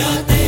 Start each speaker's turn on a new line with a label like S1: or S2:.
S1: Yo